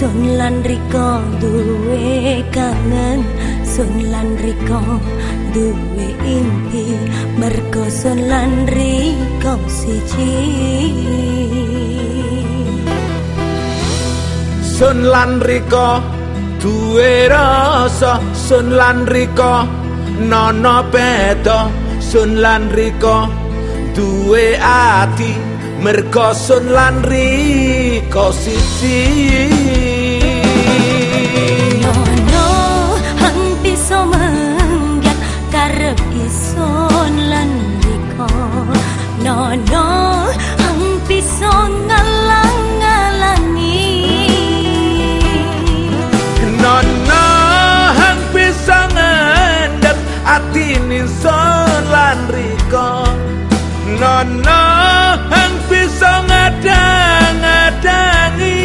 sun lan riko duwe kangen. Sun lan riko duwe impi. Mergo sun lan riko siji. Sun lan riko duwe rasa. Sun lan riko nono beda. Sun lan riko duwe ati. Mergo sun lan riko siji nono hang bisa ngadang-ngadangi.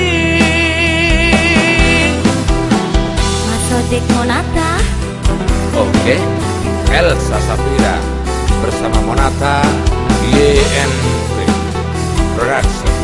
Masodek Monata? Oke, Elsa Safira bersama Monata YNP Production.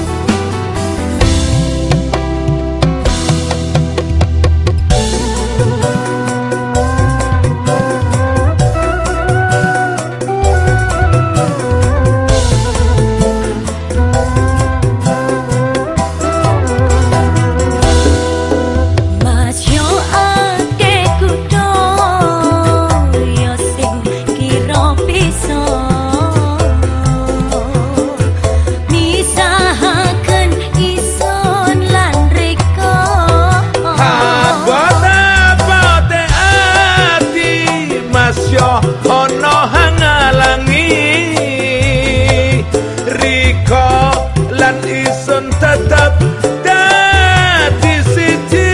Yo ono hangalangi. Riko lan ison tetep dadi siji.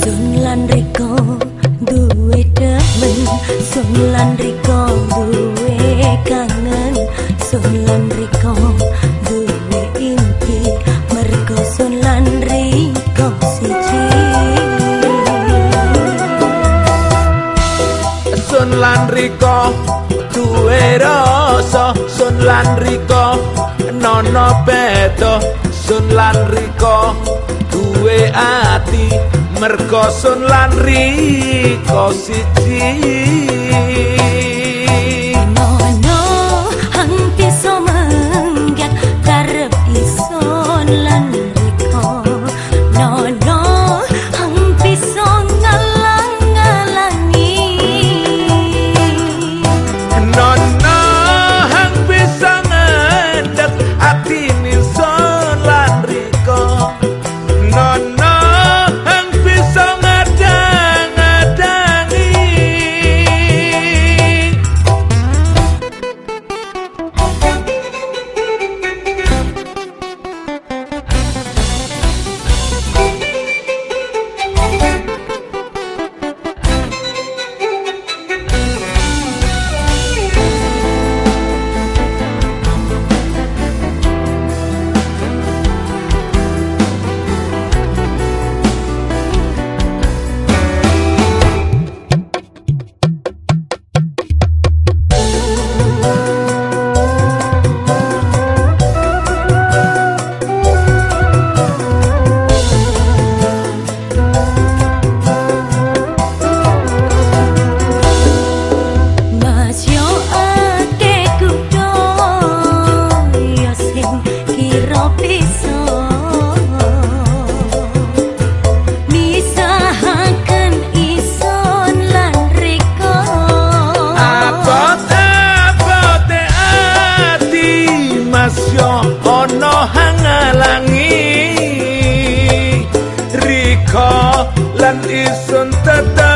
Sun lan reka duwe demen sun lan reka duwe kangen. Sun lan reka Riko duwe rasa. Sun lan Riko nono beto Sun lan Riko duwe ati. Mergo Sun lan Riko siji kau lan isun tetap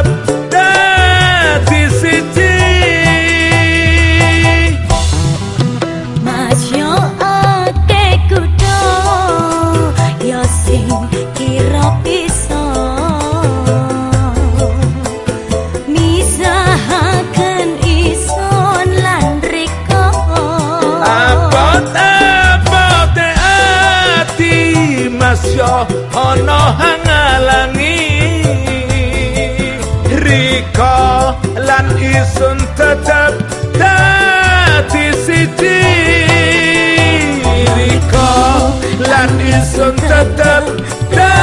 Amerika lan isun tetap dati siji. Rika lan isun tetap dati